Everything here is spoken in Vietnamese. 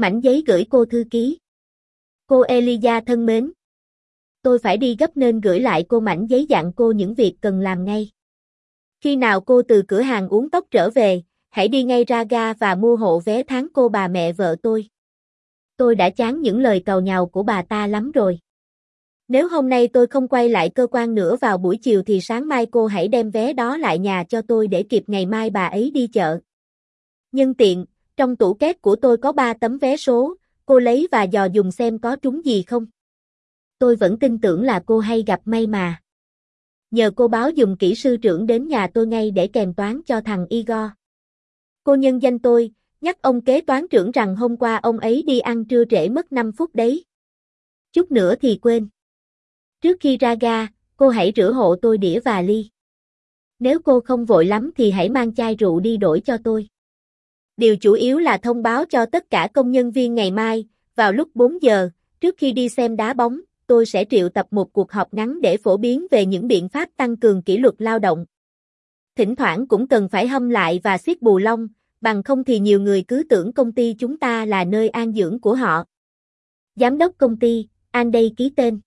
Mảnh giấy gửi cô thư ký. Cô Elia thân mến. Tôi phải đi gấp nên gửi lại cô mảnh giấy dặn cô những việc cần làm ngay. Khi nào cô từ cửa hàng uống tóc trở về, hãy đi ngay ra ga và mua hộ vé tháng cô bà mẹ vợ tôi. Tôi đã chán những lời cầu nhào của bà ta lắm rồi. Nếu hôm nay tôi không quay lại cơ quan nữa vào buổi chiều thì sáng mai cô hãy đem vé đó lại nhà cho tôi để kịp ngày mai bà ấy đi chợ. Nhân tiện, trong tủ két của tôi có 3 tấm vé số, cô lấy và dò dùng xem có trúng gì không. Tôi vẫn tin tưởng là cô hay gặp may mà. Nhờ cô báo dùng kỹ sư trưởng đến nhà tôi ngay để kèm toán cho thằng Igor. Cô nhân danh tôi, nhắc ông kế toán trưởng rằng hôm qua ông ấy đi ăn trưa trễ mất 5 phút đấy. Chút nữa thì quên. Trước khi ra ga, cô hãy rửa hộ tôi đĩa và ly. Nếu cô không vội lắm thì hãy mang chai rượu đi đổi cho tôi. Điều chủ yếu là thông báo cho tất cả công nhân viên ngày mai, vào lúc 4 giờ, trước khi đi xem đá bóng, tôi sẽ triệu tập một cuộc họp ngắn để phổ biến về những biện pháp tăng cường kỷ luật lao động. Thỉnh thoảng cũng cần phải hâm lại và siết bù lông, bằng không thì nhiều người cứ tưởng công ty chúng ta là nơi an dưỡng của họ. Giám đốc công ty, An đây ký tên.